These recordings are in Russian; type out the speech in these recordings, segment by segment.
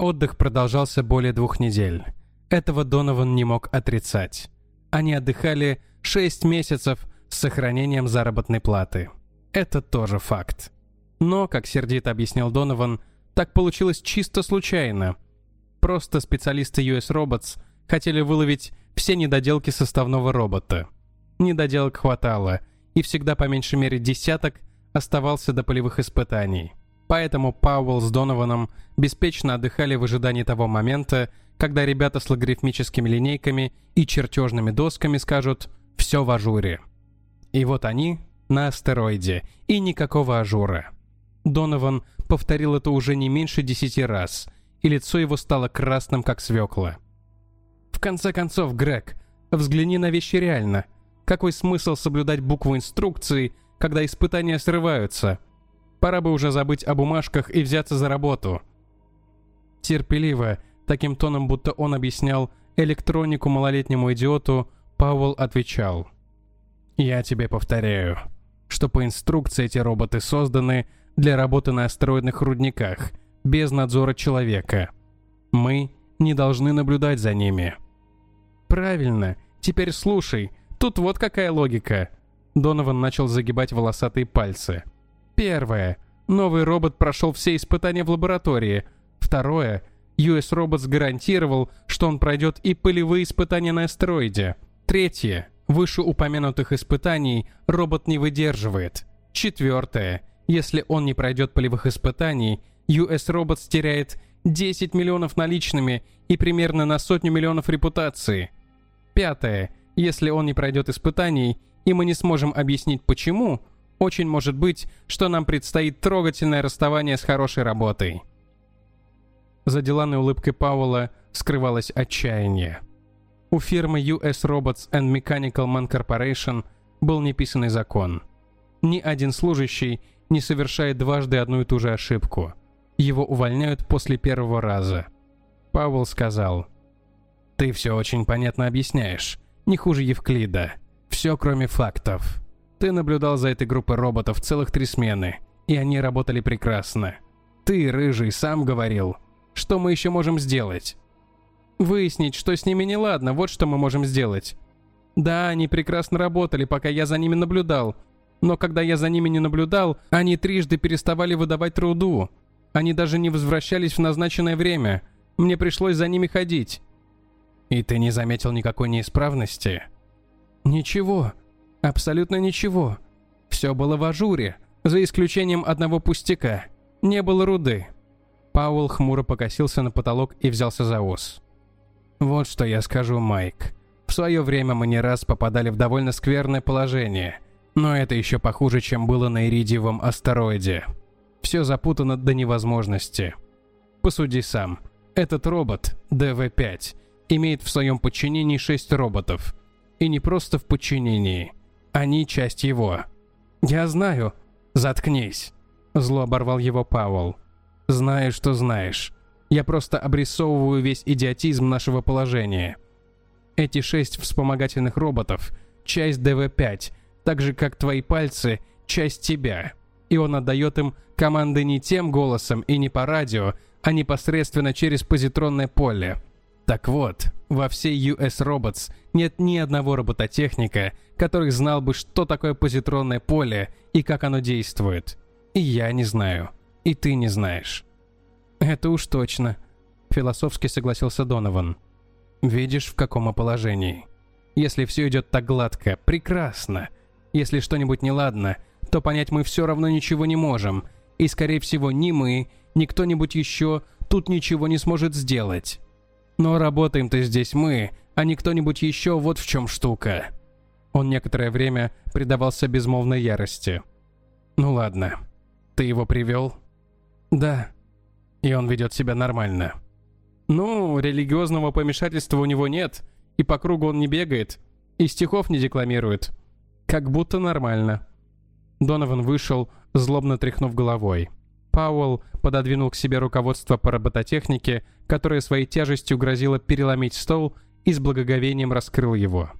Отдых продолжался более двух недель. Этого Донован не мог отрицать. Они отдыхали 6 месяцев с сохранением заработной платы. Это тоже факт. Но, как сердито объяснил Донован, так получилось чисто случайно. Просто специалисты US Robots хотели выловить все недоделки составного робота. Недоделок хватало, и всегда по меньшей мере десяток оставался до полевых испытаний. Поэтому Пауэлл с Донованом беспечно отдыхали в ожидании того момента, когда ребята с логарифмическими линейками и чертежными досками скажут «все в ажуре». И вот они на астероиде, и никакого ажура. Донован повторил это уже не меньше десяти раз, и лицо его стало красным, как свекла. В конце концов, Грег, взгляни на вещи реально. Какой смысл соблюдать букву инструкции, когда испытания срываются? Пора бы уже забыть о бумажках и взяться за работу. Терпеливо, таким тоном, будто он объяснял электронику малолетнему идиоту, Пауэлл отвечал. «Я тебе повторяю, что по инструкции эти роботы созданы для работы на астероидных рудниках, без надзора человека. Мы не должны наблюдать за ними». «Правильно. Теперь слушай. Тут вот какая логика». Донован начал загибать волосатые пальцы. Первое. Новый робот прошел все испытания в лаборатории. Второе. US Robots гарантировал, что он пройдет и полевые испытания на астероиде. Третье. Вышеупомянутых испытаний робот не выдерживает. Четвертое. Если он не пройдет полевых испытаний, US Robots теряет 10 миллионов наличными и примерно на сотню миллионов репутации. Пятое. Если он не пройдет испытаний, и мы не сможем объяснить почему, очень может быть, что нам предстоит трогательное расставание с хорошей работой. За деланной улыбкой Пауэлла скрывалось отчаяние. У фирмы US Robots and Mechanical Man Corporation был неписанный закон. Ни один служащий не совершает дважды одну и ту же ошибку. Его увольняют после первого раза. Пауэлл сказал, «Ты все очень понятно объясняешь. Не хуже Евклида. Все, кроме фактов. Ты наблюдал за этой группой роботов целых три смены, и они работали прекрасно. Ты, Рыжий, сам говорил. Что мы еще можем сделать? Выяснить, что с ними неладно, вот что мы можем сделать. Да, они прекрасно работали, пока я за ними наблюдал. Но когда я за ними не наблюдал, они трижды переставали выдавать труду. Они даже не возвращались в назначенное время. Мне пришлось за ними ходить. И ты не заметил никакой неисправности? Ничего. Абсолютно ничего. Все было в ажуре, за исключением одного пустяка. Не было руды. Пауэлл хмуро покосился на потолок и взялся за ус. «Вот что я скажу, Майк. В свое время мы не раз попадали в довольно скверное положение, но это еще похуже, чем было на Иридиевом астероиде. Все запутано до невозможности. Посуди сам. Этот робот, ДВ-5, имеет в своем подчинении шесть роботов. И не просто в подчинении – они часть его. Я знаю. Заткнись. Зло оборвал его Пауэлл. Знаю, что знаешь. Я просто обрисовываю весь идиотизм нашего положения. Эти шесть вспомогательных роботов — часть ДВ-5, так же, как твои пальцы — часть тебя. И он отдает им команды не тем голосом и не по радио, а непосредственно через позитронное поле. Так вот, во всей US Robots нет ни одного робототехника, который знал бы, что такое позитронное поле и как оно действует. И я не знаю. И ты не знаешь. Это уж точно, философски согласился Донован. Видишь, в каком мы положении. Если все идет так гладко, прекрасно. Если что-нибудь неладно, то понять мы все равно ничего не можем. И, скорее всего, ни мы, ни кто-нибудь еще тут ничего не сможет сделать. Но работаем-то здесь мы, а не кто-нибудь еще, вот в чем штука». Он некоторое время предавался безмолвной ярости. «Ну ладно. Ты его привел?» «Да». «И он ведет себя нормально?» «Ну, религиозного помешательства у него нет, и по кругу он не бегает, и стихов не декламирует. Как будто нормально». Донован вышел, злобно тряхнув головой. Пауэлл пододвинул к себе руководство по робототехнике, которое своей тяжестью грозило переломить стол, и с благоговением раскрыл его.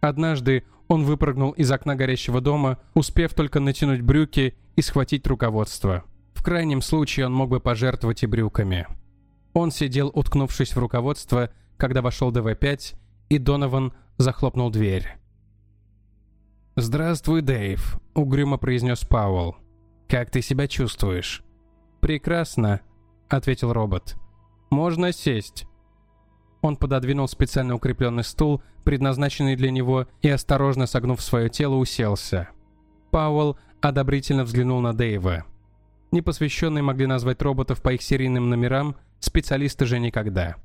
Однажды он выпрыгнул из окна горящего дома, успев только натянуть брюки и схватить руководство. В крайнем случае он мог бы пожертвовать и брюками. Он сидел, уткнувшись в руководство, когда вошел ДВ-5, и Донован захлопнул дверь. «Здравствуй, Дэйв», — угрюмо произнес Пауэлл. «Как ты себя чувствуешь?» «Прекрасно», — ответил робот. «Можно сесть». Он пододвинул специально укрепленный стул, предназначенный для него, и, осторожно согнув свое тело, уселся. Пауэлл одобрительно взглянул на Дэйва. Непосвященные могли назвать роботов по их серийным номерам, специалисты же никогда.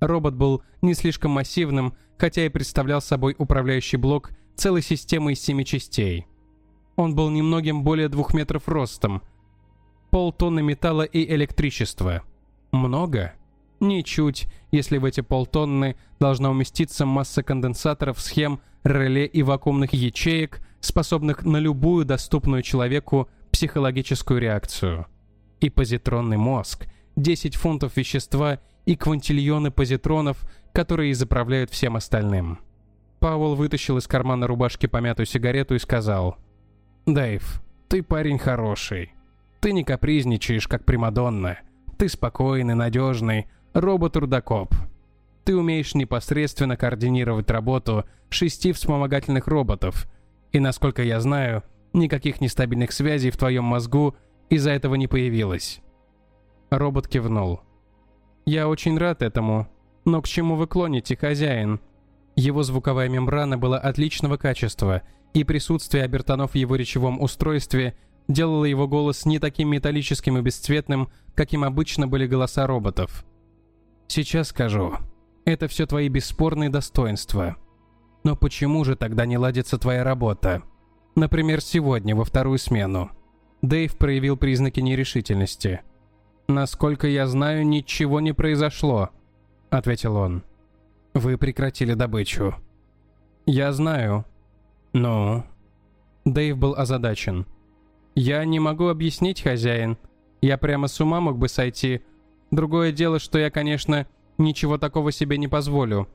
Робот был не слишком массивным, хотя и представлял собой управляющий блок целой системы из семи частей. Он был немногим более двух метров ростом, полтонны металла и электричества. Много? Ничуть, если в эти полтонны должна уместиться масса конденсаторов, схем, реле и вакуумных ячеек, способных на любую доступную человеку психологическую реакцию. И позитронный мозг, 10 фунтов вещества и квантильоны позитронов, которые заправляют всем остальным. Пауэлл вытащил из кармана рубашки помятую сигарету и сказал, «Дэйв, ты парень хороший. Ты не капризничаешь, как Примадонна. Ты спокойный, надежный, робот-рудокоп. Ты умеешь непосредственно координировать работу шести вспомогательных роботов, и, насколько я знаю, никаких нестабильных связей в твоем мозгу из-за этого не появилось». Робот кивнул. «Я очень рад этому. Но к чему вы клоните, хозяин?» Его звуковая мембрана была отличного качества, и присутствие обертонов в его речевом устройстве делало его голос не таким металлическим и бесцветным, каким обычно были голоса роботов. «Сейчас скажу. Это все твои бесспорные достоинства. Но почему же тогда не ладится твоя работа? Например, сегодня, во вторую смену». Дэйв проявил признаки нерешительности. «Насколько я знаю, ничего не произошло», — ответил он. «Вы прекратили добычу». «Я знаю». «Ну?» Дэйв был озадачен. «Я не могу объяснить, хозяин. Я прямо с ума мог бы сойти. Другое дело, что я, конечно, ничего такого себе не позволю.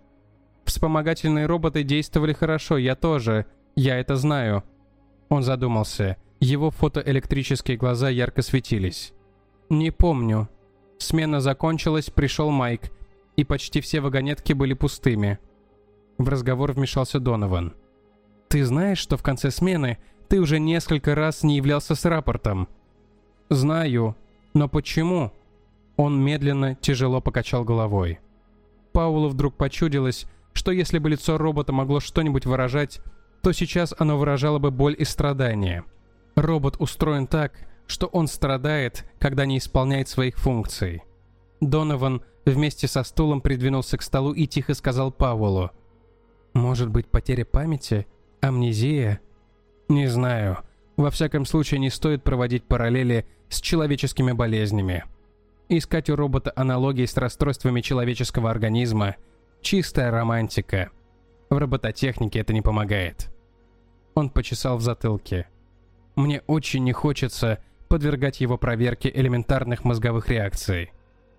Вспомогательные роботы действовали хорошо, я тоже. Я это знаю». Он задумался. Его фотоэлектрические глаза ярко светились. «Не помню. Смена закончилась, пришел Майк, и почти все вагонетки были пустыми». В разговор вмешался Донован. «Ты знаешь, что в конце смены ты уже несколько раз не являлся с рапортом?» «Знаю. Но почему?» Он медленно, тяжело покачал головой. Паулу вдруг почудилось, что если бы лицо робота могло что-нибудь выражать, то сейчас оно выражало бы боль и страдания. Робот устроен так, что он страдает, когда не исполняет своих функций. Донован вместе со стулом придвинулся к столу и тихо сказал Пауэллу. «Может быть, потеря памяти? Амнезия?» «Не знаю. Во всяком случае, не стоит проводить параллели с человеческими болезнями. Искать у робота аналогии с расстройствами человеческого организма – чистая романтика. В робототехнике это не помогает». Он почесал в затылке. «Мне очень не хочется подвергать его проверке элементарных мозговых реакций.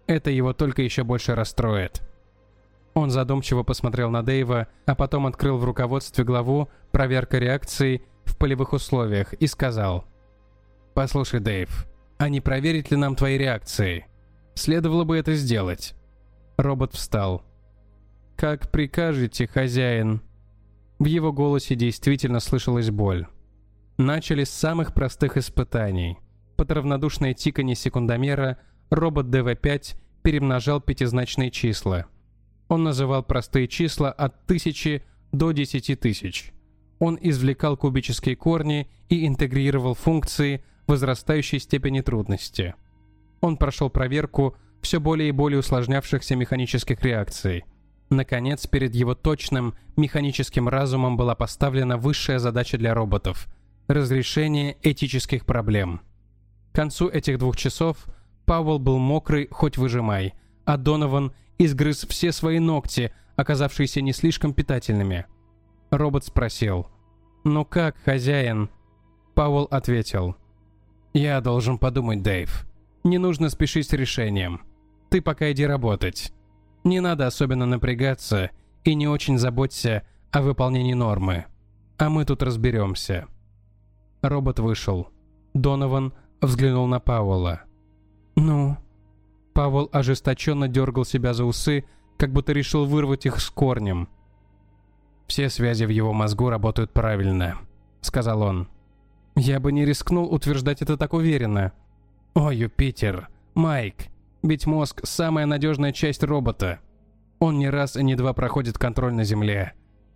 Это его только еще больше расстроит. Он задумчиво посмотрел на Дэйва, а потом открыл в руководстве главу «Проверка реакций в полевых условиях» и сказал «Послушай, Дэйв, а не проверить ли нам твои реакции? Следовало бы это сделать». Робот встал. «Как прикажете, хозяин?» В его голосе действительно слышалась боль. Начали с самых простых испытаний – под равнодушное тиканье секундомера робот ДВ-5 перемножал пятизначные числа. Он называл простые числа от 1000 до 10 тысяч. Он извлекал кубические корни и интегрировал функции возрастающей степени трудности. Он прошел проверку все более и более усложнявшихся механических реакций. Наконец, перед его точным механическим разумом была поставлена высшая задача для роботов – разрешение этических проблем – к концу этих двух часов Пауэлл был мокрый, хоть выжимай, а Донован изгрыз все свои ногти, оказавшиеся не слишком питательными. Робот спросил. «Ну как, хозяин?» Пауэлл ответил. «Я должен подумать, Дэйв. Не нужно спешить с решением. Ты пока иди работать. Не надо особенно напрягаться и не очень заботься о выполнении нормы. А мы тут разберемся». Робот вышел. Донован взглянул на Пауэлла. «Ну?» Павел ожесточенно дергал себя за усы, как будто решил вырвать их с корнем. «Все связи в его мозгу работают правильно», — сказал он. «Я бы не рискнул утверждать это так уверенно». «О, Юпитер! Майк! Ведь мозг — самая надежная часть робота. Он не раз и не два проходит контроль на Земле.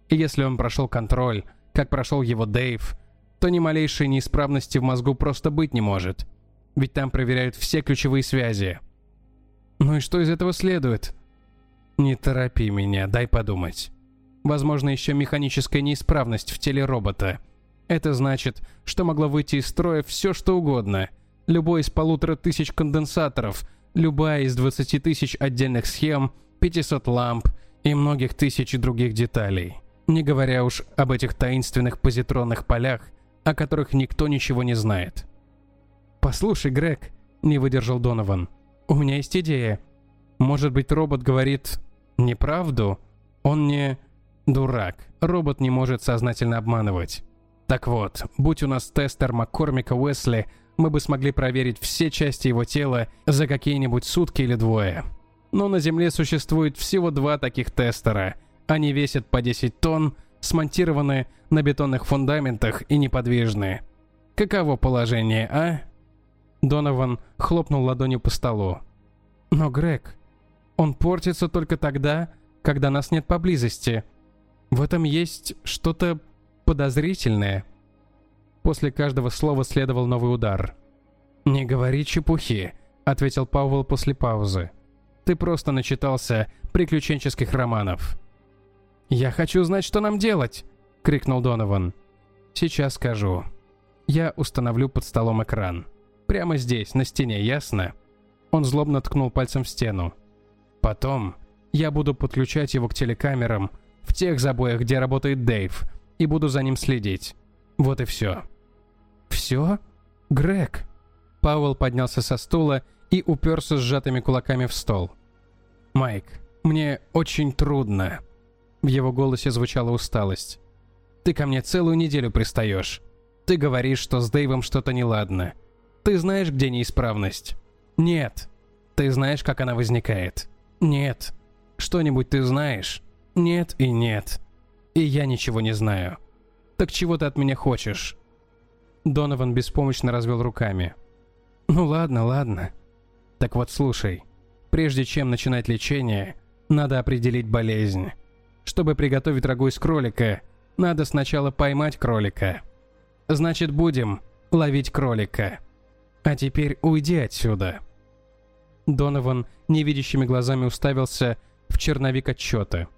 И если он прошел контроль, как прошел его Дэйв, то ни малейшей неисправности в мозгу просто быть не может. Ведь там проверяют все ключевые связи. Ну и что из этого следует? Не торопи меня, дай подумать. Возможно, еще механическая неисправность в теле робота. Это значит, что могло выйти из строя все что угодно. Любой из полутора тысяч конденсаторов, любая из 20 тысяч отдельных схем, 500 ламп и многих тысяч других деталей. Не говоря уж об этих таинственных позитронных полях, о которых никто ничего не знает. «Послушай, Грег», — не выдержал Донован, — «у меня есть идея. Может быть, робот говорит неправду? Он не... Дурак. Робот не может сознательно обманывать. Так вот, будь у нас тестер Маккормика Уэсли, мы бы смогли проверить все части его тела за какие-нибудь сутки или двое. Но на Земле существует всего два таких тестера. Они весят по 10 тонн, смонтированы на бетонных фундаментах и неподвижны. Каково положение, а? Донован хлопнул ладонью по столу. Но, Грег, он портится только тогда, когда нас нет поблизости. В этом есть что-то подозрительное. После каждого слова следовал новый удар. «Не говори чепухи», — ответил Пауэлл после паузы. «Ты просто начитался приключенческих романов». «Я хочу знать, что нам делать!» — крикнул Донован. «Сейчас скажу. Я установлю под столом экран. Прямо здесь, на стене, ясно?» Он злобно ткнул пальцем в стену. «Потом я буду подключать его к телекамерам в тех забоях, где работает Дэйв, и буду за ним следить. Вот и все». «Все? Грег?» Пауэлл поднялся со стула и уперся сжатыми кулаками в стол. «Майк, мне очень трудно». В его голосе звучала усталость. «Ты ко мне целую неделю пристаешь. Ты говоришь, что с Дэйвом что-то неладно. Ты знаешь, где неисправность?» «Нет». «Ты знаешь, как она возникает?» «Нет». «Что-нибудь ты знаешь?» «Нет и нет». «И я ничего не знаю». «Так чего ты от меня хочешь?» Донован беспомощно развел руками. «Ну ладно, ладно. Так вот слушай. Прежде чем начинать лечение, надо определить болезнь. Чтобы приготовить рагу из кролика, надо сначала поймать кролика. Значит, будем ловить кролика. А теперь уйди отсюда». Донован невидящими глазами уставился в черновик отчета.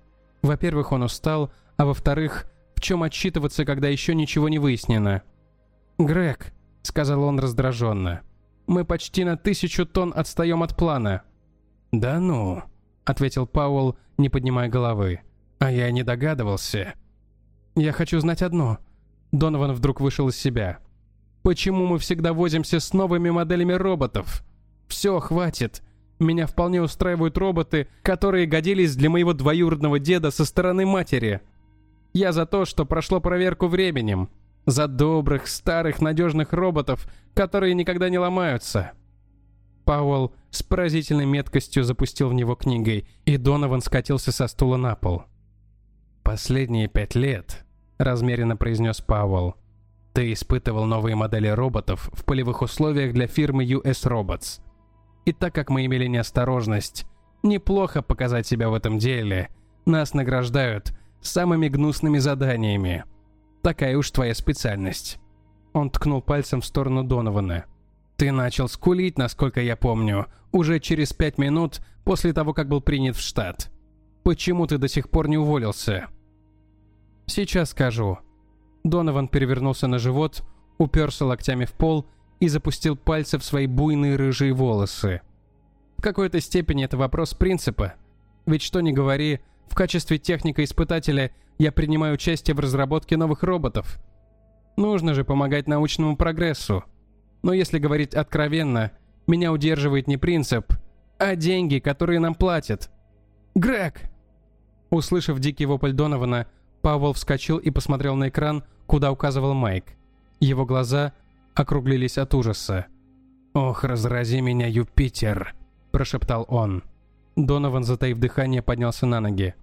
Во-первых, он устал, а во-вторых, в чем отчитываться, когда еще ничего не выяснено – «Грег», — сказал он раздраженно, — «мы почти на тысячу тонн отстаем от плана». «Да ну», — ответил Пауэлл, не поднимая головы. «А я не догадывался». «Я хочу знать одно». Донован вдруг вышел из себя. «Почему мы всегда возимся с новыми моделями роботов? Все, хватит. Меня вполне устраивают роботы, которые годились для моего двоюродного деда со стороны матери. Я за то, что прошло проверку временем. За добрых, старых, надежных роботов, которые никогда не ломаются. Пауэлл с поразительной меткостью запустил в него книгой, и Донован скатился со стула на пол. «Последние пять лет», — размеренно произнес Пауэлл, — «ты испытывал новые модели роботов в полевых условиях для фирмы US Robots. И так как мы имели неосторожность, неплохо показать себя в этом деле, нас награждают самыми гнусными заданиями — Такая уж твоя специальность». Он ткнул пальцем в сторону Донована. «Ты начал скулить, насколько я помню, уже через пять минут после того, как был принят в штат. Почему ты до сих пор не уволился?» «Сейчас скажу». Донован перевернулся на живот, уперся локтями в пол и запустил пальцы в свои буйные рыжие волосы. В какой-то степени это вопрос принципа. Ведь что ни говори, в качестве техника-испытателя я принимаю участие в разработке новых роботов. Нужно же помогать научному прогрессу. Но если говорить откровенно, меня удерживает не принцип, а деньги, которые нам платят. Грег! Услышав дикий вопль Донована, Павел вскочил и посмотрел на экран, куда указывал Майк. Его глаза округлились от ужаса. «Ох, разрази меня, Юпитер!» – прошептал он. Донован, затаив дыхание, поднялся на ноги.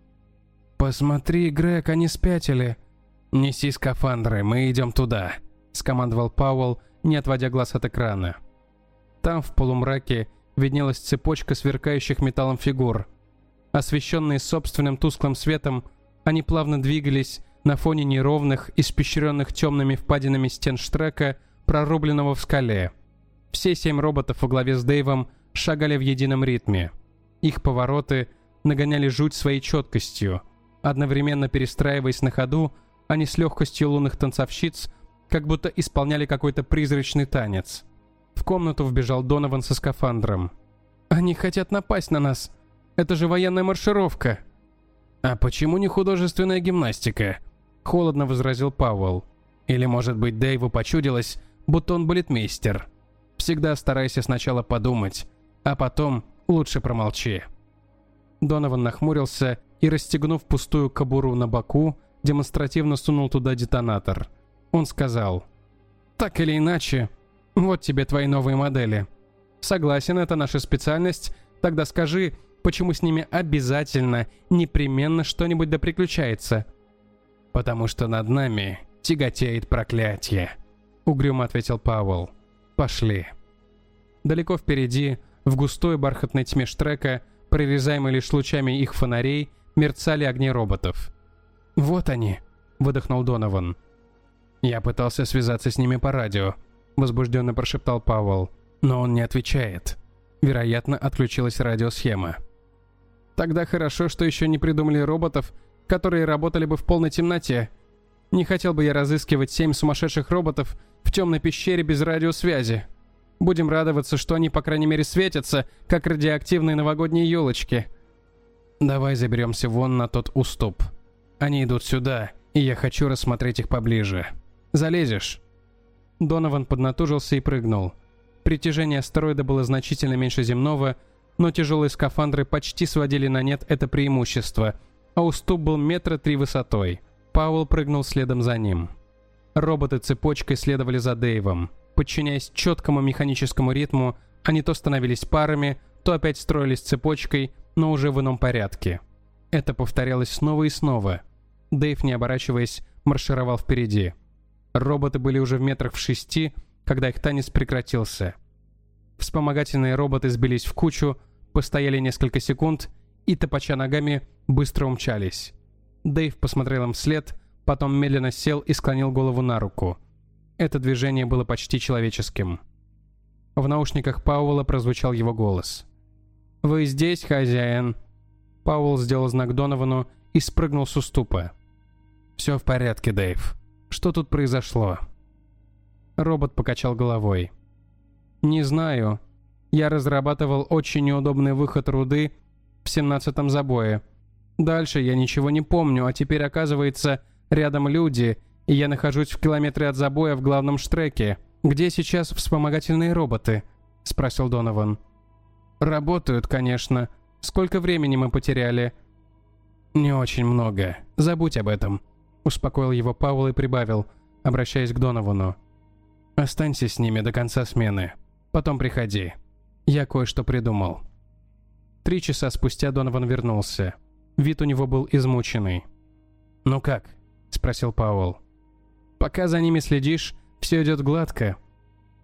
«Посмотри, Грег, они спятили!» «Неси скафандры, мы идем туда», — скомандовал Пауэлл, не отводя глаз от экрана. Там, в полумраке, виднелась цепочка сверкающих металлом фигур. Освещенные собственным тусклым светом, они плавно двигались на фоне неровных, испещренных темными впадинами стен штрека, прорубленного в скале. Все семь роботов во главе с Дэйвом шагали в едином ритме. Их повороты нагоняли жуть своей четкостью. Одновременно перестраиваясь на ходу, они с легкостью лунных танцовщиц как будто исполняли какой-то призрачный танец. В комнату вбежал Донован со скафандром. «Они хотят напасть на нас. Это же военная маршировка». «А почему не художественная гимнастика?» Холодно возразил Пауэлл. «Или, может быть, Дэйву почудилось, будто он балетмейстер. Всегда старайся сначала подумать, а потом лучше промолчи». Донован нахмурился и, расстегнув пустую кобуру на боку, демонстративно сунул туда детонатор. Он сказал, «Так или иначе, вот тебе твои новые модели. Согласен, это наша специальность, тогда скажи, почему с ними обязательно, непременно что-нибудь да приключается?» «Потому что над нами тяготеет проклятие», — угрюмо ответил Пауэлл. «Пошли». Далеко впереди, в густой бархатной тьме штрека, прорезаемой лишь лучами их фонарей, мерцали огни роботов. «Вот они», — выдохнул Донован. «Я пытался связаться с ними по радио», — возбужденно прошептал Пауэлл. «Но он не отвечает. Вероятно, отключилась радиосхема». «Тогда хорошо, что еще не придумали роботов, которые работали бы в полной темноте. Не хотел бы я разыскивать семь сумасшедших роботов в темной пещере без радиосвязи. Будем радоваться, что они, по крайней мере, светятся, как радиоактивные новогодние елочки». «Давай заберемся вон на тот уступ», они идут сюда, и я хочу рассмотреть их поближе. Залезешь?» Донован поднатужился и прыгнул. Притяжение астероида было значительно меньше земного, но тяжелые скафандры почти сводили на нет это преимущество, а уступ был метра три высотой. Пауэлл прыгнул следом за ним. Роботы цепочкой следовали за Дэйвом. Подчиняясь четкому механическому ритму, они то становились парами, то опять строились цепочкой, но уже в ином порядке. Это повторялось снова и снова – Дэйв, не оборачиваясь, маршировал впереди. Роботы были уже в метрах в шести, когда их танец прекратился. Вспомогательные роботы сбились в кучу, постояли несколько секунд и, топача ногами, быстро умчались. Дэйв посмотрел им вслед, потом медленно сел и склонил голову на руку. Это движение было почти человеческим. В наушниках Пауэлла прозвучал его голос. «Вы здесь, хозяин?» Пауэлл сделал знак Доновану и спрыгнул с уступа. «Все в порядке, Дэйв. Что тут произошло?» Робот покачал головой. «Не знаю. Я разрабатывал очень неудобный выход руды в семнадцатом забое. Дальше я ничего не помню, а теперь, оказывается, рядом люди, я нахожусь в километре от забоя в главном штреке. Где сейчас вспомогательные роботы?» — спросил Донован. «Работают, конечно. Сколько времени мы потеряли?» «Не очень много. Забудь об этом», Успокоил его Паул и прибавил, обращаясь к Доновану. «Останься с ними до конца смены. Потом приходи. Я кое-что придумал». Три часа спустя Донован вернулся. Вид у него был измученный. «Ну как?» – спросил Пауэлл. «Пока за ними следишь, все идет гладко».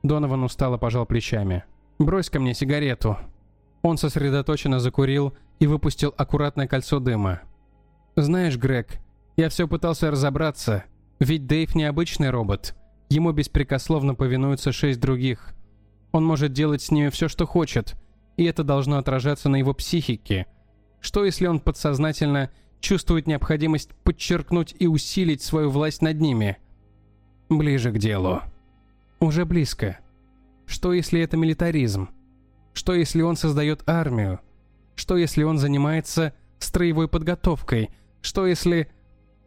Донован устало пожал плечами. «Брось ко мне сигарету». Он сосредоточенно закурил и выпустил аккуратное кольцо дыма. «Знаешь, Грег, я все пытался разобраться, ведь Дэйв необычный робот. Ему беспрекословно повинуются шесть других. Он может делать с ними все, что хочет, и это должно отражаться на его психике. Что если он подсознательно чувствует необходимость подчеркнуть и усилить свою власть над ними? Ближе к делу. Уже близко. Что если это милитаризм? Что если он создает армию? Что если он занимается строевой подготовкой? Что если...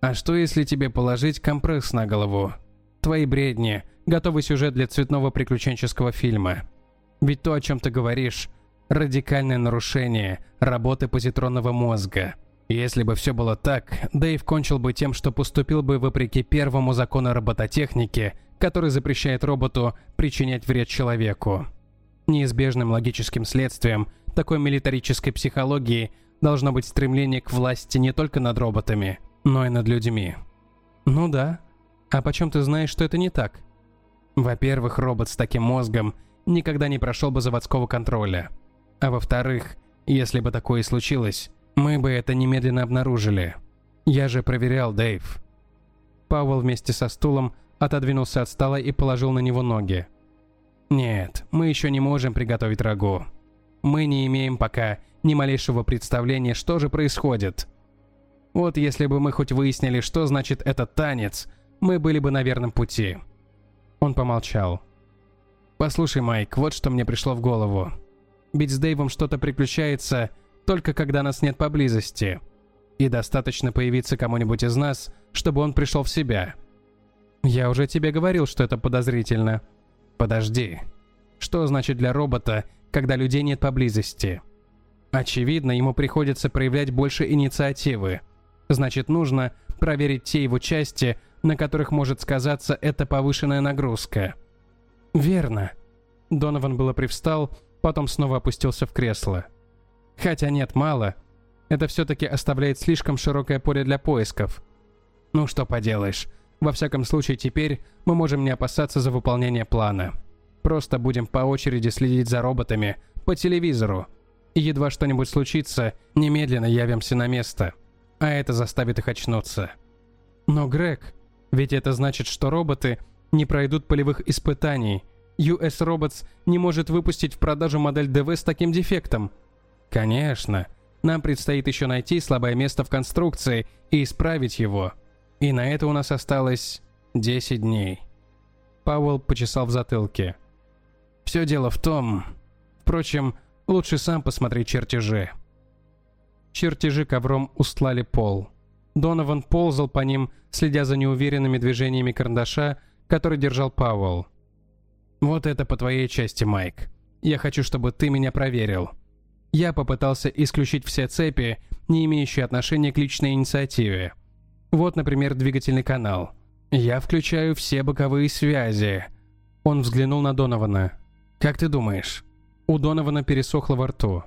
А что если тебе положить компресс на голову? Твои бредни, готовый сюжет для цветного приключенческого фильма. Ведь то, о чем ты говоришь, радикальное нарушение работы позитронного мозга. Если бы все было так, Дэйв кончил бы тем, что поступил бы вопреки первому закону робототехники, который запрещает роботу причинять вред человеку. Неизбежным логическим следствием такой милитарической психологии должно быть стремление к власти не только над роботами, но и над людьми. Ну да. А почем ты знаешь, что это не так? Во-первых, робот с таким мозгом никогда не прошел бы заводского контроля. А во-вторых, если бы такое и случилось, мы бы это немедленно обнаружили. Я же проверял, Дэйв. Пауэлл вместе со стулом отодвинулся от стола и положил на него ноги. Нет, мы еще не можем приготовить рагу. Мы не имеем пока ни малейшего представления, что же происходит. Вот если бы мы хоть выяснили, что значит этот танец, мы были бы на верном пути. Он помолчал. «Послушай, Майк, вот что мне пришло в голову. Ведь с Дэйвом что-то приключается только когда нас нет поблизости. И достаточно появиться кому-нибудь из нас, чтобы он пришел в себя. Я уже тебе говорил, что это подозрительно. Подожди. Что значит для робота, когда людей нет поблизости? Очевидно, ему приходится проявлять больше инициативы. Значит, нужно проверить те его части, на которых может сказаться эта повышенная нагрузка. Верно. Донован было привстал, потом снова опустился в кресло. Хотя нет, мало. Это все-таки оставляет слишком широкое поле для поисков. Ну что поделаешь. Во всяком случае, теперь мы можем не опасаться за выполнение плана. Просто будем по очереди следить за роботами по телевизору. И едва что-нибудь случится, немедленно явимся на место. А это заставит их очнуться. Но, Грег, ведь это значит, что роботы не пройдут полевых испытаний. US Robots не может выпустить в продажу модель ДВ с таким дефектом. Конечно. Нам предстоит еще найти слабое место в конструкции и исправить его. И на это у нас осталось 10 дней. Пауэлл почесал в затылке. Все дело в том... Впрочем, лучше сам посмотри чертежи. Чертежи ковром устлали пол. Донован ползал по ним, следя за неуверенными движениями карандаша, который держал Пауэлл. «Вот это по твоей части, Майк. Я хочу, чтобы ты меня проверил. Я попытался исключить все цепи, не имеющие отношения к личной инициативе. Вот, например, двигательный канал. Я включаю все боковые связи. Он взглянул на Донована. Как ты думаешь? У Донована пересохло во рту.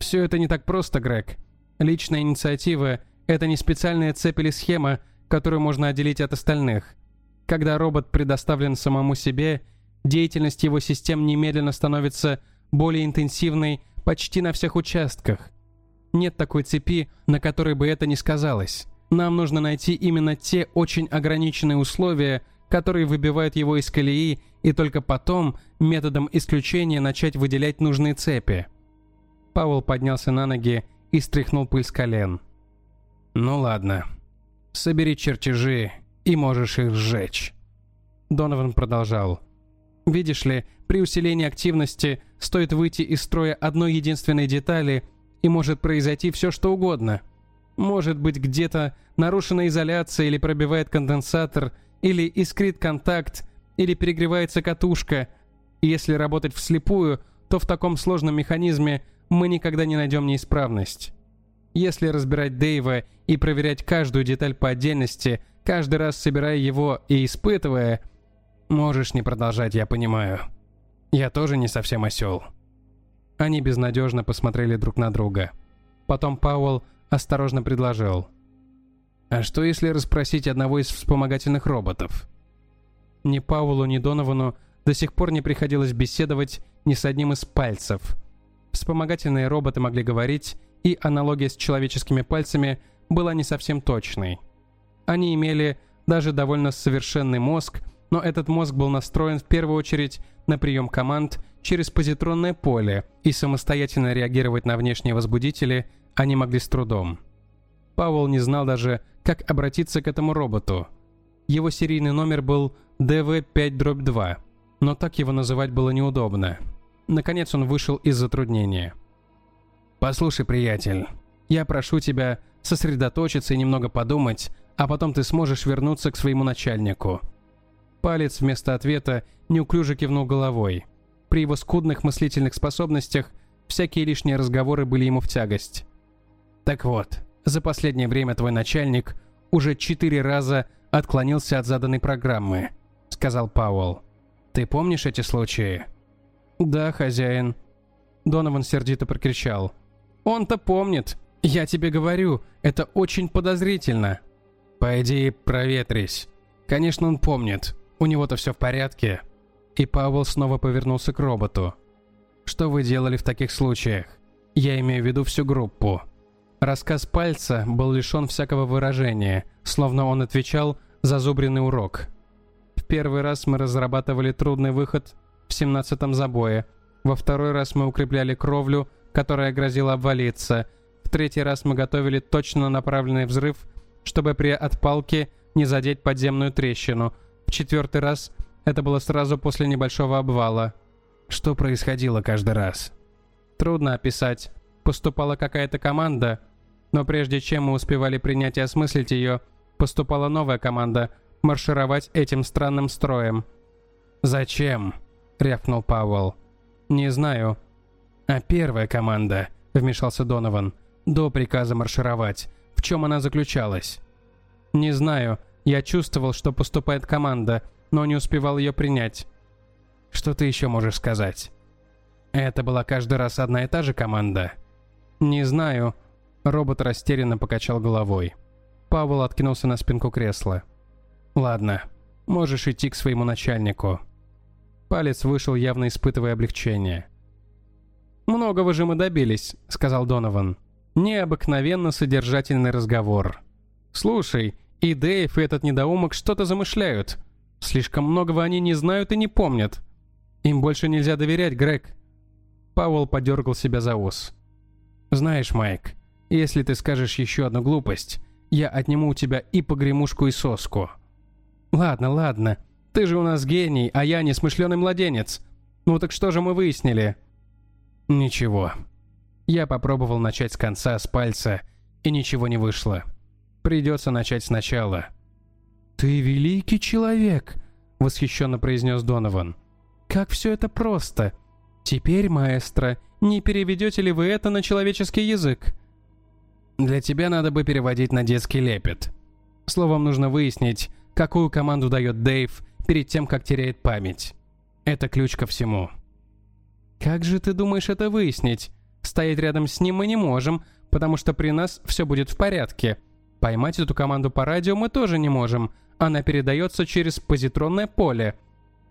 Все это не так просто, Грег. Личная инициатива – это не специальная цепь или схема, которую можно отделить от остальных. Когда робот предоставлен самому себе, деятельность его систем немедленно становится более интенсивной почти на всех участках. Нет такой цепи, на которой бы это не сказалось. Нам нужно найти именно те очень ограниченные условия, которые выбивают его из колеи, и только потом, методом исключения, начать выделять нужные цепи. Пауэлл поднялся на ноги и стряхнул пыль с колен. «Ну ладно. Собери чертежи, и можешь их сжечь». Донован продолжал. «Видишь ли, при усилении активности стоит выйти из строя одной единственной детали, и может произойти все что угодно. Может быть где-то нарушена изоляция или пробивает конденсатор, или искрит контакт, или перегревается катушка. Если работать вслепую, то в таком сложном механизме мы никогда не найдем неисправность. Если разбирать Дэйва и проверять каждую деталь по отдельности, каждый раз собирая его и испытывая, можешь не продолжать, я понимаю. Я тоже не совсем осел. Они безнадежно посмотрели друг на друга. Потом Пауэлл осторожно предложил. «А что если расспросить одного из вспомогательных роботов?» Ни Паулу, ни Доновану до сих пор не приходилось беседовать ни с одним из пальцев. Вспомогательные роботы могли говорить, и аналогия с человеческими пальцами была не совсем точной. Они имели даже довольно совершенный мозг, но этот мозг был настроен в первую очередь на прием команд через позитронное поле, и самостоятельно реагировать на внешние возбудители они могли с трудом. Пауэлл не знал даже, как обратиться к этому роботу. Его серийный номер был DV5-2, но так его называть было неудобно. Наконец он вышел из затруднения. «Послушай, приятель, я прошу тебя сосредоточиться и немного подумать, а потом ты сможешь вернуться к своему начальнику. Палец вместо ответа неуклюже кивнул головой. При его скудных мыслительных способностях всякие лишние разговоры были ему в тягость. «Так вот, за последнее время твой начальник уже четыре раза отклонился от заданной программы», — сказал Пауэлл. «Ты помнишь эти случаи?» «Да, хозяин». Донован сердито прокричал. «Он-то помнит. Я тебе говорю, это очень подозрительно». «Пойди проветрись. Конечно, он помнит. У него-то все в порядке». И Пауэлл снова повернулся к роботу. «Что вы делали в таких случаях? Я имею в виду всю группу». Рассказ пальца был лишен всякого выражения, словно он отвечал «зазубренный урок». В первый раз мы разрабатывали трудный выход в 17-м забое, во второй раз мы укрепляли кровлю, которая грозила обвалиться, в третий раз мы готовили точно направленный взрыв, чтобы при отпалке не задеть подземную трещину, четвертый раз это было сразу после небольшого обвала. Что происходило каждый раз? Трудно описать. Поступала какая-то команда, но прежде чем мы успевали принять и осмыслить ее, поступала новая команда маршировать этим странным строем. «Зачем?» — рявкнул Пауэлл. «Не знаю». «А первая команда?» — вмешался Донован. «До приказа маршировать. В чем она заключалась?» «Не знаю. Я чувствовал, что поступает команда, но не успевал ее принять». «Что ты еще можешь сказать?» «Это была каждый раз одна и та же команда?» «Не знаю. Робот растерянно покачал головой. Павел откинулся на спинку кресла. «Ладно, можешь идти к своему начальнику». Палец вышел, явно испытывая облегчение. «Многого же мы добились», — сказал Донован. «Необыкновенно содержательный разговор. Слушай, и Дэйв, и этот недоумок что-то замышляют. Слишком многого они не знают и не помнят. Им больше нельзя доверять, Грег». Пауэлл подергал себя за ус. «Знаешь, Майк, если ты скажешь еще одну глупость, я отниму у тебя и погремушку, и соску. Ладно, ладно. Ты же у нас гений, а я несмышленый младенец. Ну так что же мы выяснили? Ничего. Я попробовал начать с конца, с пальца, и ничего не вышло. Придется начать сначала. «Ты великий человек!» — восхищенно произнес Донован. «Как все это просто! Теперь, маэстро, не переведете ли вы это на человеческий язык?» Для тебя надо бы переводить на детский лепет. Словом, нужно выяснить, какую команду дает Дэйв перед тем, как теряет память. Это ключ ко всему. Как же ты думаешь это выяснить? Стоять рядом с ним мы не можем, потому что при нас все будет в порядке. Поймать эту команду по радио мы тоже не можем. Она передается через позитронное поле.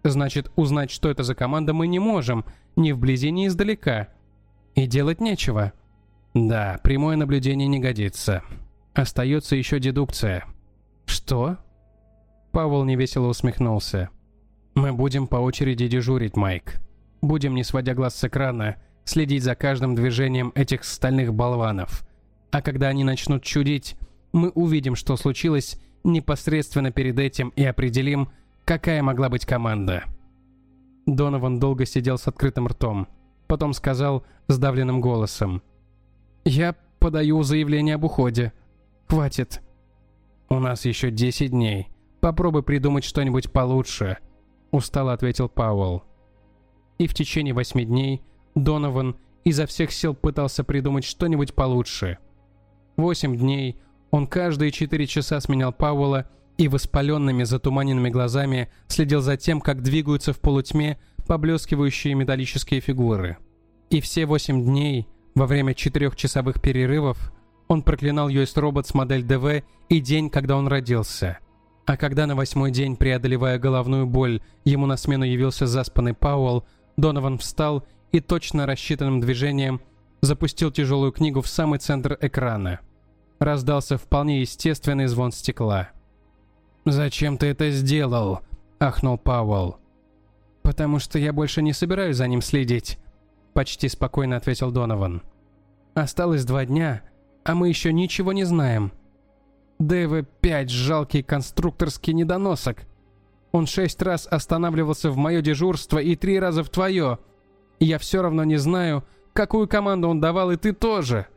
Значит, узнать, что это за команда, мы не можем. Ни вблизи, ни издалека. И делать нечего. Да, прямое наблюдение не годится. Остается еще дедукция. Что? Павел невесело усмехнулся. Мы будем по очереди дежурить, Майк. Будем, не сводя глаз с экрана, следить за каждым движением этих стальных болванов. А когда они начнут чудить, мы увидим, что случилось непосредственно перед этим и определим, какая могла быть команда. Донован долго сидел с открытым ртом. Потом сказал сдавленным голосом. Я подаю заявление об уходе. Хватит. У нас еще 10 дней. Попробуй придумать что-нибудь получше. Устало ответил Пауэлл. И в течение восьми дней Донован изо всех сил пытался придумать что-нибудь получше. Восемь дней он каждые четыре часа сменял Пауэлла и воспаленными затуманенными глазами следил за тем, как двигаются в полутьме поблескивающие металлические фигуры. И все восемь дней во время четырехчасовых перерывов он проклинал US Robots модель ДВ и день, когда он родился. А когда на восьмой день, преодолевая головную боль, ему на смену явился заспанный Пауэлл, Донован встал и точно рассчитанным движением запустил тяжелую книгу в самый центр экрана. Раздался вполне естественный звон стекла. «Зачем ты это сделал?» – ахнул Пауэлл. «Потому что я больше не собираюсь за ним следить», Почти спокойно ответил Донован. Осталось два дня, а мы еще ничего не знаем. ДВ-5 жалкий конструкторский недоносок. Он шесть раз останавливался в мое дежурство и три раза в твое. Я все равно не знаю, какую команду он давал, и ты тоже.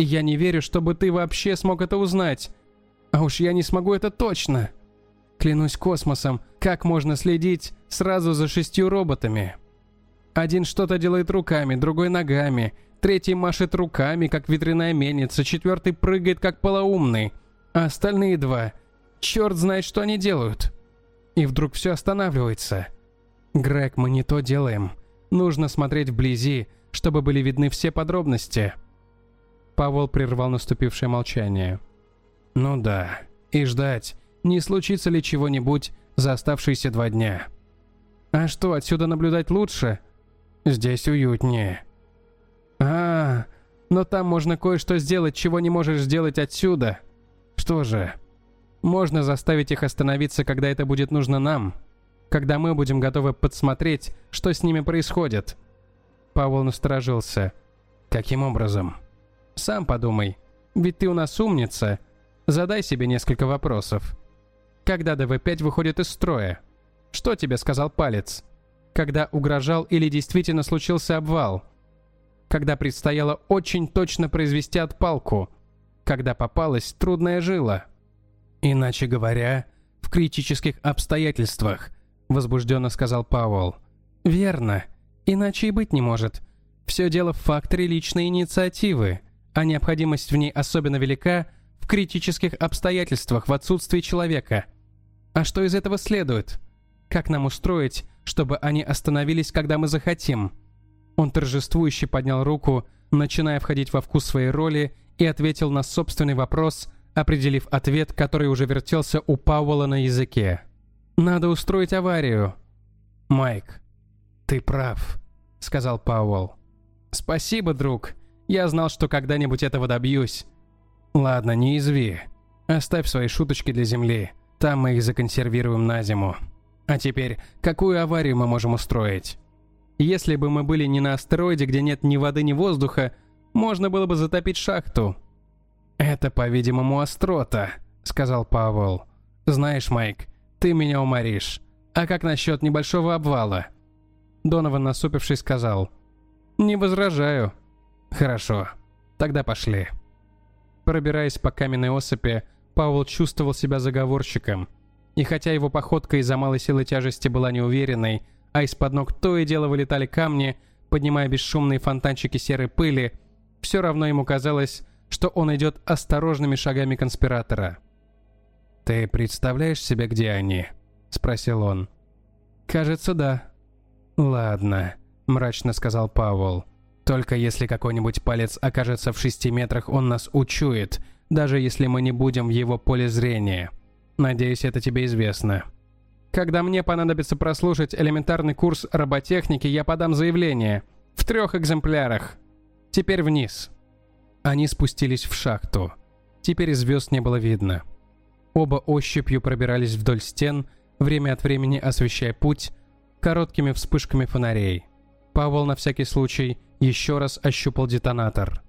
И я не верю, чтобы ты вообще смог это узнать. А уж я не смогу это точно. Клянусь космосом, как можно следить сразу за шестью роботами?» Один что-то делает руками, другой ногами, третий машет руками, как ветряная мельница, четвертый прыгает, как полоумный, а остальные два... Черт знает, что они делают. И вдруг все останавливается. Грег, мы не то делаем. Нужно смотреть вблизи, чтобы были видны все подробности. Павел прервал наступившее молчание. Ну да, и ждать, не случится ли чего-нибудь за оставшиеся два дня. А что, отсюда наблюдать лучше? Здесь уютнее. А, но там можно кое-что сделать, чего не можешь сделать отсюда. Что же, можно заставить их остановиться, когда это будет нужно нам, когда мы будем готовы подсмотреть, что с ними происходит. Павел насторожился. Каким образом? Сам подумай. Ведь ты у нас умница. Задай себе несколько вопросов. Когда ДВ-5 выходит из строя? Что тебе сказал палец? Когда угрожал или действительно случился обвал? Когда предстояло очень точно произвести отпалку? Когда попалась трудная жила? Иначе говоря, в критических обстоятельствах, возбужденно сказал Пауэлл. Верно. Иначе и быть не может. Все дело в факторе личной инициативы, а необходимость в ней особенно велика в критических обстоятельствах в отсутствии человека. А что из этого следует? Как нам устроить, чтобы они остановились, когда мы захотим? Он торжествующе поднял руку, начиная входить во вкус своей роли, и ответил на собственный вопрос, определив ответ, который уже вертелся у Пауэлла на языке. «Надо устроить аварию». «Майк, ты прав», — сказал Пауэлл. «Спасибо, друг. Я знал, что когда-нибудь этого добьюсь». «Ладно, не изви. Оставь свои шуточки для земли. Там мы их законсервируем на зиму». А теперь, какую аварию мы можем устроить? Если бы мы были не на астероиде, где нет ни воды, ни воздуха, можно было бы затопить шахту. Это, по-видимому, острота, сказал Павел. Знаешь, Майк, ты меня уморишь. А как насчет небольшого обвала? Донован, насупившись, сказал. Не возражаю. Хорошо, тогда пошли. Пробираясь по каменной осыпи, Павел чувствовал себя заговорщиком – и хотя его походка из-за малой силы тяжести была неуверенной, а из-под ног то и дело вылетали камни, поднимая бесшумные фонтанчики серой пыли, все равно ему казалось, что он идет осторожными шагами конспиратора. «Ты представляешь себе, где они?» — спросил он. «Кажется, да». «Ладно», — мрачно сказал Пауэлл. «Только если какой-нибудь палец окажется в шести метрах, он нас учует, даже если мы не будем в его поле зрения». Надеюсь, это тебе известно. Когда мне понадобится прослушать элементарный курс роботехники, я подам заявление. В трех экземплярах. Теперь вниз. Они спустились в шахту. Теперь звезд не было видно. Оба ощупью пробирались вдоль стен, время от времени освещая путь короткими вспышками фонарей. Павел на всякий случай еще раз ощупал детонатор.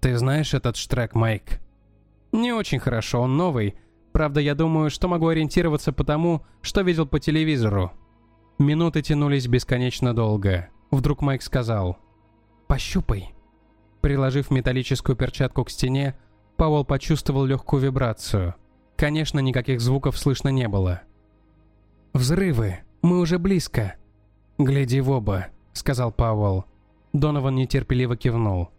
«Ты знаешь этот штрек, Майк?» «Не очень хорошо, он новый, Правда, я думаю, что могу ориентироваться по тому, что видел по телевизору. Минуты тянулись бесконечно долго. Вдруг Майк сказал «Пощупай». Приложив металлическую перчатку к стене, Пауэлл почувствовал легкую вибрацию. Конечно, никаких звуков слышно не было. «Взрывы! Мы уже близко!» «Гляди в оба», — сказал Пауэлл. Донован нетерпеливо кивнул.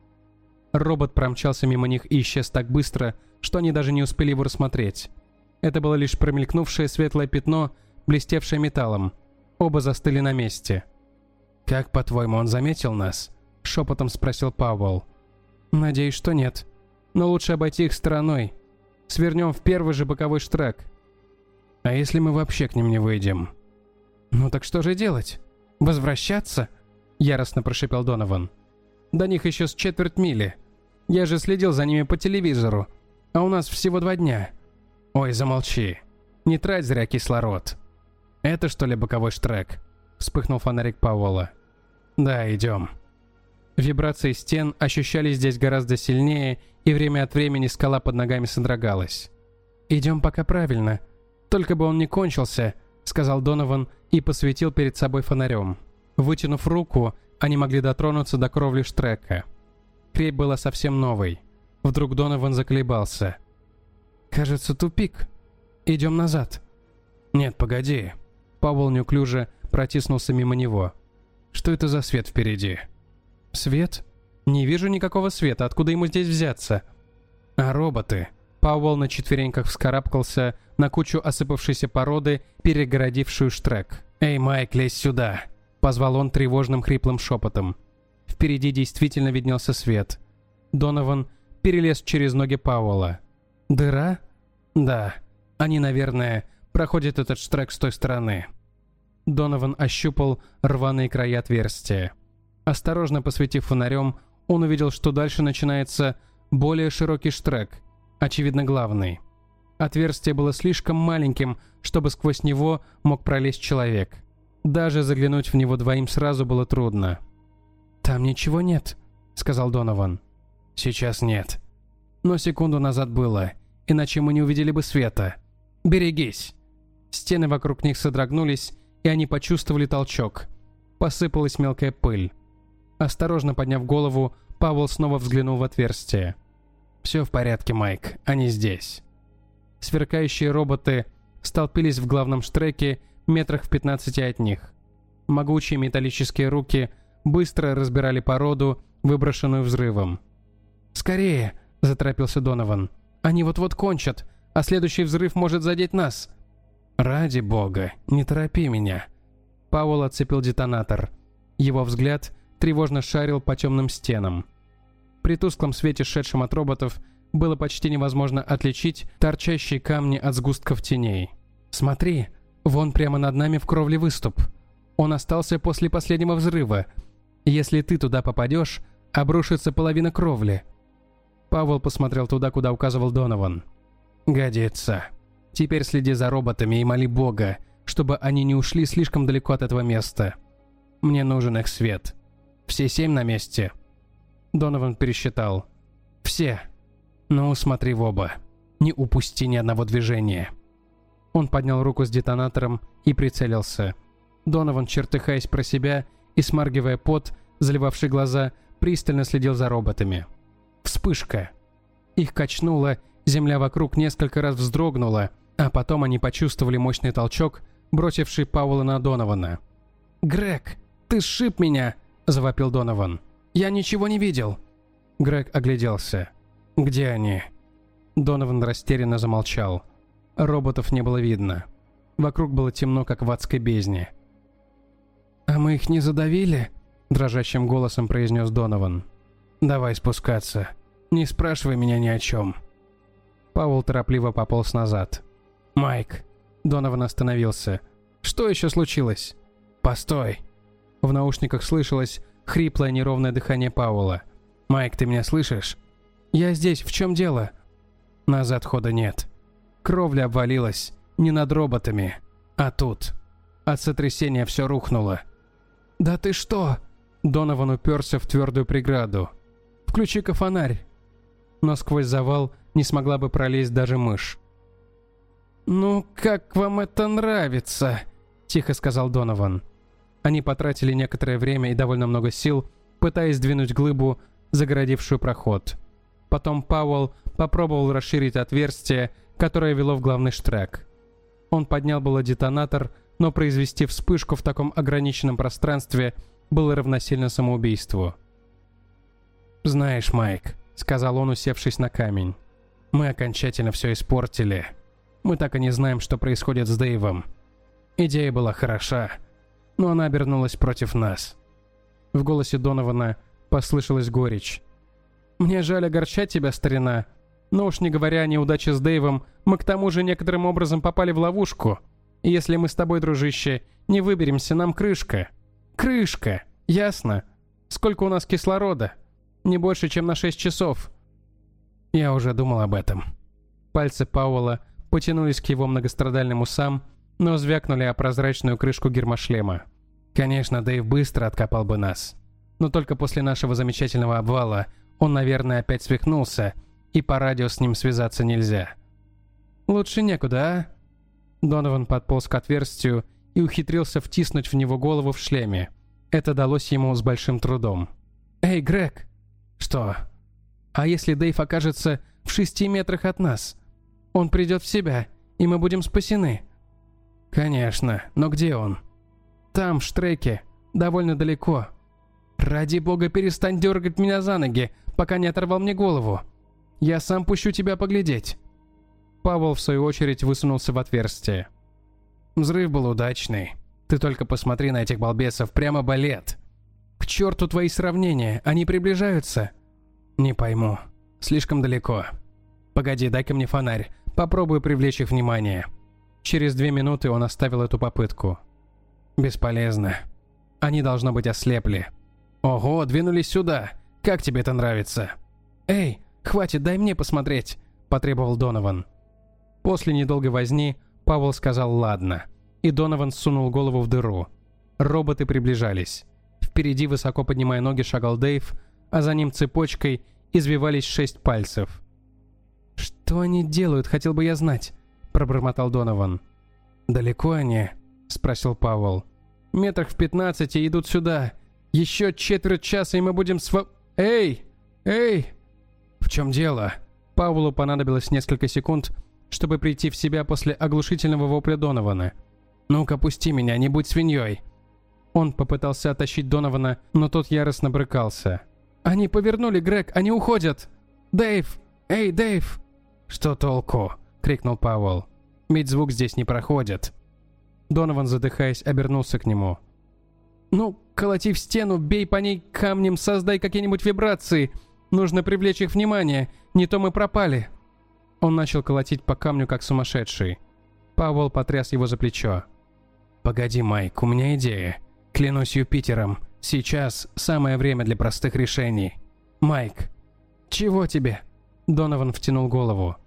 Робот промчался мимо них и исчез так быстро, что они даже не успели его рассмотреть. Это было лишь промелькнувшее светлое пятно, блестевшее металлом. Оба застыли на месте. «Как, по-твоему, он заметил нас?» — шепотом спросил Пауэлл. «Надеюсь, что нет. Но лучше обойти их стороной. Свернем в первый же боковой штрак. А если мы вообще к ним не выйдем?» «Ну так что же делать? Возвращаться?» — яростно прошипел Донован. «До них еще с четверть мили. Я же следил за ними по телевизору. А у нас всего два дня». «Ой, замолчи. Не трать зря кислород. Это что ли боковой штрек?» Вспыхнул фонарик Пауэлла. «Да, идем». Вибрации стен ощущались здесь гораздо сильнее, и время от времени скала под ногами содрогалась. «Идем пока правильно. Только бы он не кончился», — сказал Донован и посветил перед собой фонарем. Вытянув руку, они могли дотронуться до кровли штрека. Крепь была совсем новой. Вдруг Донован заколебался. «Кажется, тупик. Идем назад». «Нет, погоди». Павел неуклюже протиснулся мимо него. «Что это за свет впереди?» «Свет? Не вижу никакого света. Откуда ему здесь взяться?» «А роботы?» Пауэлл на четвереньках вскарабкался на кучу осыпавшейся породы, перегородившую штрек. «Эй, Майк, лезь сюда!» — позвал он тревожным хриплым шепотом. Впереди действительно виднелся свет. Донован перелез через ноги Пауэлла. «Дыра?» «Да. Они, наверное, проходят этот штрек с той стороны». Донован ощупал рваные края отверстия. Осторожно посветив фонарем, он увидел, что дальше начинается более широкий штрек, очевидно главный. Отверстие было слишком маленьким, чтобы сквозь него мог пролезть человек. Даже заглянуть в него двоим сразу было трудно. «Там ничего нет», — сказал Донован. «Сейчас нет. Но секунду назад было, иначе мы не увидели бы света. Берегись!» Стены вокруг них содрогнулись, и они почувствовали толчок. Посыпалась мелкая пыль. Осторожно подняв голову, Павел снова взглянул в отверстие. «Все в порядке, Майк, они здесь». Сверкающие роботы столпились в главном штреке метрах в 15 от них. Могучие металлические руки быстро разбирали породу, выброшенную взрывом. «Скорее!» – заторопился Донован. «Они вот-вот кончат, а следующий взрыв может задеть нас!» «Ради бога, не торопи меня!» Пауэлл отцепил детонатор. Его взгляд тревожно шарил по темным стенам. При тусклом свете, шедшем от роботов, было почти невозможно отличить торчащие камни от сгустков теней. «Смотри!» Вон прямо над нами в кровле выступ. Он остался после последнего взрыва. Если ты туда попадешь, обрушится половина кровли. Павел посмотрел туда, куда указывал Донован. «Годится. Теперь следи за роботами и моли Бога, чтобы они не ушли слишком далеко от этого места. Мне нужен их свет. Все семь на месте?» Донован пересчитал. «Все. Ну, смотри в оба. Не упусти ни одного движения». Он поднял руку с детонатором и прицелился. Донован, чертыхаясь про себя и смаргивая пот, заливавший глаза, пристально следил за роботами. Вспышка. Их качнуло, земля вокруг несколько раз вздрогнула, а потом они почувствовали мощный толчок, бросивший Паула на Донована. «Грег, ты сшиб меня!» – завопил Донован. «Я ничего не видел!» Грег огляделся. «Где они?» Донован растерянно замолчал. Роботов не было видно. Вокруг было темно, как в адской бездне. «А мы их не задавили?» – дрожащим голосом произнес Донован. «Давай спускаться. Не спрашивай меня ни о чем». Пауэлл торопливо пополз назад. «Майк!» Донован остановился. «Что еще случилось?» «Постой!» В наушниках слышалось хриплое неровное дыхание Пауэлла. «Майк, ты меня слышишь?» «Я здесь. В чем дело?» «Назад хода нет». Кровля обвалилась не над роботами, а тут. От сотрясения все рухнуло. «Да ты что?» Донован уперся в твердую преграду. «Включи-ка фонарь». Но сквозь завал не смогла бы пролезть даже мышь. «Ну, как вам это нравится?» – тихо сказал Донован. Они потратили некоторое время и довольно много сил, пытаясь сдвинуть глыбу, загородившую проход. Потом Пауэлл попробовал расширить отверстие которое вело в главный штрек. Он поднял было детонатор, но произвести вспышку в таком ограниченном пространстве было равносильно самоубийству. «Знаешь, Майк», — сказал он, усевшись на камень, — «мы окончательно все испортили. Мы так и не знаем, что происходит с Дэйвом. Идея была хороша, но она обернулась против нас». В голосе Донована послышалась горечь. «Мне жаль огорчать тебя, старина, но уж не говоря о неудаче с Дэйвом, мы к тому же некоторым образом попали в ловушку. если мы с тобой, дружище, не выберемся, нам крышка. Крышка, ясно? Сколько у нас кислорода? Не больше, чем на 6 часов. Я уже думал об этом. Пальцы Пауэлла потянулись к его многострадальным усам, но звякнули о прозрачную крышку гермошлема. Конечно, Дэйв быстро откопал бы нас. Но только после нашего замечательного обвала он, наверное, опять свихнулся – и по радио с ним связаться нельзя. Лучше некуда, а? Донован подполз к отверстию и ухитрился втиснуть в него голову в шлеме. Это далось ему с большим трудом. «Эй, Грег!» «Что?» «А если Дэйв окажется в шести метрах от нас? Он придет в себя, и мы будем спасены». «Конечно, но где он?» «Там, в штреке, довольно далеко». «Ради бога, перестань дергать меня за ноги, пока не оторвал мне голову. Я сам пущу тебя поглядеть». Павел, в свою очередь, высунулся в отверстие. «Взрыв был удачный. Ты только посмотри на этих балбесов, прямо балет. К черту твои сравнения, они приближаются. Не пойму. Слишком далеко. Погоди, дай-ка мне фонарь. Попробую привлечь их внимание. Через две минуты он оставил эту попытку. Бесполезно. Они, должно быть, ослепли. Ого, двинулись сюда. Как тебе это нравится? Эй, хватит, дай мне посмотреть, потребовал Донован. После недолгой возни Павел сказал «ладно», и Донован сунул голову в дыру. Роботы приближались. Впереди, высоко поднимая ноги, шагал Дэйв, а за ним цепочкой извивались шесть пальцев. «Что они делают, хотел бы я знать», — пробормотал Донован. «Далеко они?» — спросил Пауэлл. «Метрах в пятнадцати идут сюда. Еще четверть часа, и мы будем св... Эй! Эй!» «В чем дело?» Паулу понадобилось несколько секунд, чтобы прийти в себя после оглушительного вопля Донована. «Ну-ка, пусти меня, не будь свиньей!» Он попытался оттащить Донована, но тот яростно брыкался. «Они повернули, Грег, они уходят! Дэйв! Эй, Дэйв!» «Что толку?» — крикнул Пауэлл. «Ведь звук здесь не проходит». Донован, задыхаясь, обернулся к нему. «Ну, колоти в стену, бей по ней камнем, создай какие-нибудь вибрации. Нужно привлечь их внимание, не то мы пропали». Он начал колотить по камню, как сумасшедший. Пауэлл потряс его за плечо. «Погоди, Майк, у меня идея. Клянусь Юпитером, сейчас самое время для простых решений. Майк». «Чего тебе?» Донован втянул голову.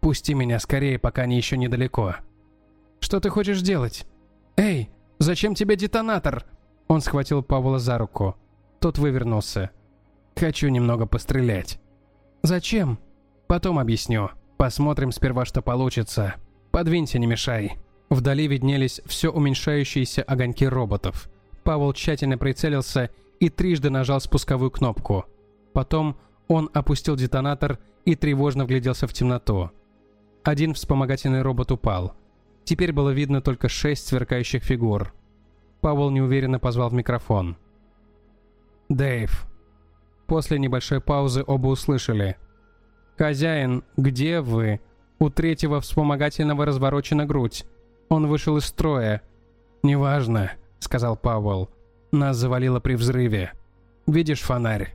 «Пусти меня скорее, пока они еще недалеко». «Что ты хочешь делать?» «Эй, зачем тебе детонатор?» Он схватил Павла за руку. Тот вывернулся. «Хочу немного пострелять». «Зачем?» «Потом объясню. Посмотрим сперва, что получится. Подвинься, не мешай». Вдали виднелись все уменьшающиеся огоньки роботов. Павел тщательно прицелился и трижды нажал спусковую кнопку. Потом он опустил детонатор и тревожно вгляделся в темноту. Один вспомогательный робот упал. Теперь было видно только шесть сверкающих фигур. Павел неуверенно позвал в микрофон. «Дэйв». После небольшой паузы оба услышали. «Хозяин, где вы?» У третьего вспомогательного разворочена грудь. Он вышел из строя. «Неважно», — сказал Пауэлл. «Нас завалило при взрыве. Видишь фонарь?»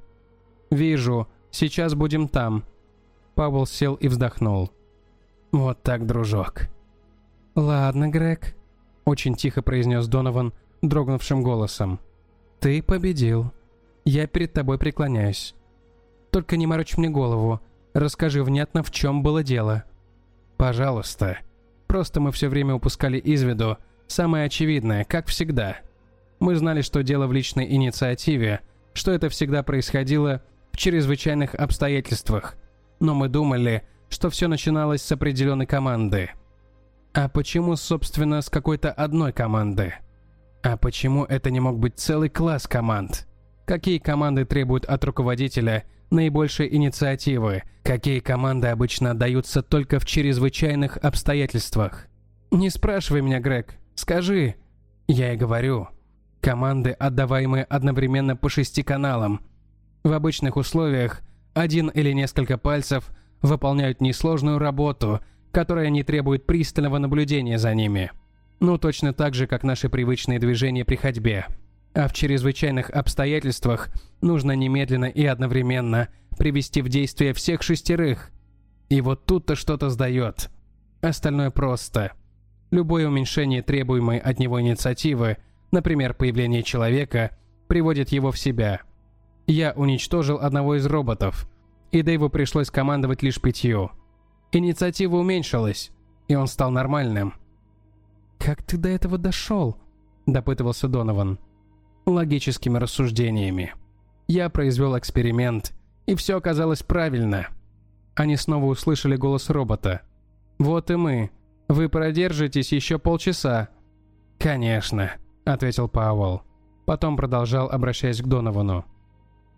«Вижу. Сейчас будем там». Пауэлл сел и вздохнул. «Вот так, дружок». «Ладно, Грег», — очень тихо произнес Донован дрогнувшим голосом. «Ты победил. Я перед тобой преклоняюсь. Только не морочь мне голову. Расскажи внятно, в чем было дело». «Пожалуйста», Просто мы все время упускали из виду самое очевидное, как всегда. Мы знали, что дело в личной инициативе, что это всегда происходило в чрезвычайных обстоятельствах. Но мы думали, что все начиналось с определенной команды. А почему, собственно, с какой-то одной команды? А почему это не мог быть целый класс команд? Какие команды требуют от руководителя наибольшей инициативы, какие команды обычно отдаются только в чрезвычайных обстоятельствах. Не спрашивай меня, Грег, скажи. Я и говорю. Команды, отдаваемые одновременно по шести каналам. В обычных условиях один или несколько пальцев выполняют несложную работу, которая не требует пристального наблюдения за ними. Ну, точно так же, как наши привычные движения при ходьбе а в чрезвычайных обстоятельствах нужно немедленно и одновременно привести в действие всех шестерых. И вот тут-то что-то сдает. Остальное просто. Любое уменьшение требуемой от него инициативы, например, появление человека, приводит его в себя. Я уничтожил одного из роботов, и Дэйву пришлось командовать лишь пятью. Инициатива уменьшилась, и он стал нормальным. «Как ты до этого дошел?» – допытывался Донован логическими рассуждениями. Я произвел эксперимент, и все оказалось правильно. Они снова услышали голос робота. «Вот и мы. Вы продержитесь еще полчаса». «Конечно», — ответил Пауэлл. Потом продолжал, обращаясь к Доновану.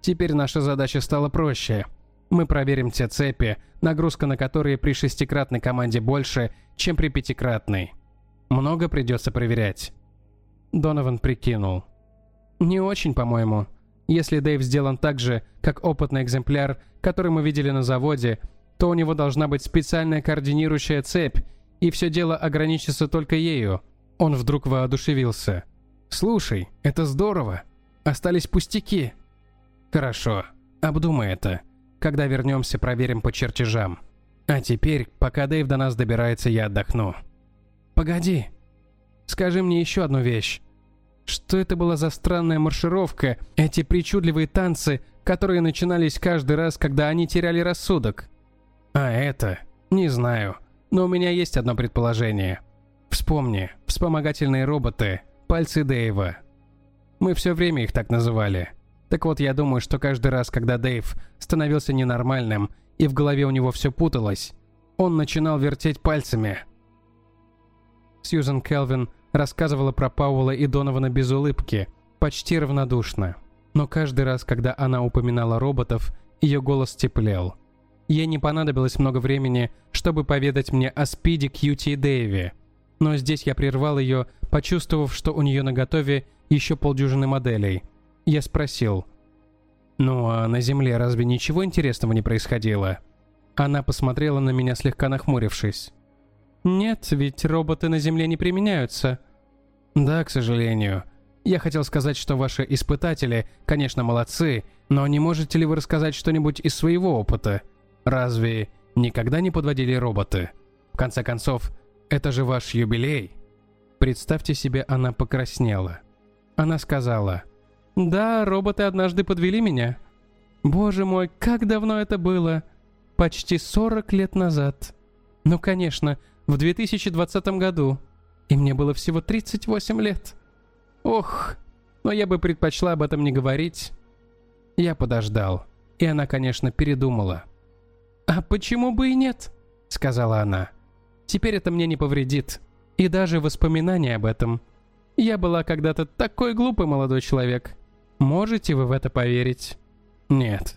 «Теперь наша задача стала проще. Мы проверим те цепи, нагрузка на которые при шестикратной команде больше, чем при пятикратной. Много придется проверять». Донован прикинул. Не очень, по-моему. Если Дэйв сделан так же, как опытный экземпляр, который мы видели на заводе, то у него должна быть специальная координирующая цепь, и все дело ограничится только ею. Он вдруг воодушевился. «Слушай, это здорово. Остались пустяки. Хорошо, обдумай это. Когда вернемся, проверим по чертежам. А теперь, пока Дэйв до нас добирается, я отдохну. Погоди. Скажи мне еще одну вещь. Что это была за странная маршировка, эти причудливые танцы, которые начинались каждый раз, когда они теряли рассудок? А это? Не знаю. Но у меня есть одно предположение. Вспомни, вспомогательные роботы, пальцы Дэйва. Мы все время их так называли. Так вот, я думаю, что каждый раз, когда Дэйв становился ненормальным, и в голове у него все путалось, он начинал вертеть пальцами. Сьюзен Келвин рассказывала про Пауэлла и Донована без улыбки, почти равнодушно. Но каждый раз, когда она упоминала роботов, ее голос теплел. Ей не понадобилось много времени, чтобы поведать мне о Спиде, Кьюти и Дэйве. Но здесь я прервал ее, почувствовав, что у нее наготове еще полдюжины моделей. Я спросил, «Ну а на Земле разве ничего интересного не происходило?» Она посмотрела на меня, слегка нахмурившись. «Нет, ведь роботы на Земле не применяются». «Да, к сожалению. Я хотел сказать, что ваши испытатели, конечно, молодцы, но не можете ли вы рассказать что-нибудь из своего опыта? Разве никогда не подводили роботы? В конце концов, это же ваш юбилей». Представьте себе, она покраснела. Она сказала, «Да, роботы однажды подвели меня. Боже мой, как давно это было! Почти 40 лет назад. Ну, конечно, в 2020 году. И мне было всего 38 лет. Ох, но я бы предпочла об этом не говорить. Я подождал. И она, конечно, передумала. «А почему бы и нет?» — сказала она. «Теперь это мне не повредит. И даже воспоминания об этом. Я была когда-то такой глупый молодой человек. Можете вы в это поверить?» «Нет».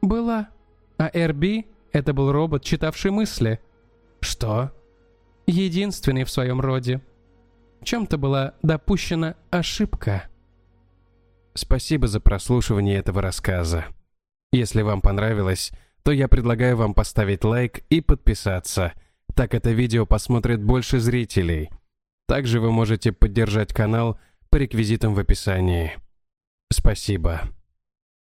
«Была. А Эрби — это был робот, читавший мысли». «Что?» Единственный в своем роде. В чем-то была допущена ошибка. Спасибо за прослушивание этого рассказа. Если вам понравилось, то я предлагаю вам поставить лайк и подписаться. Так это видео посмотрит больше зрителей. Также вы можете поддержать канал по реквизитам в описании. Спасибо.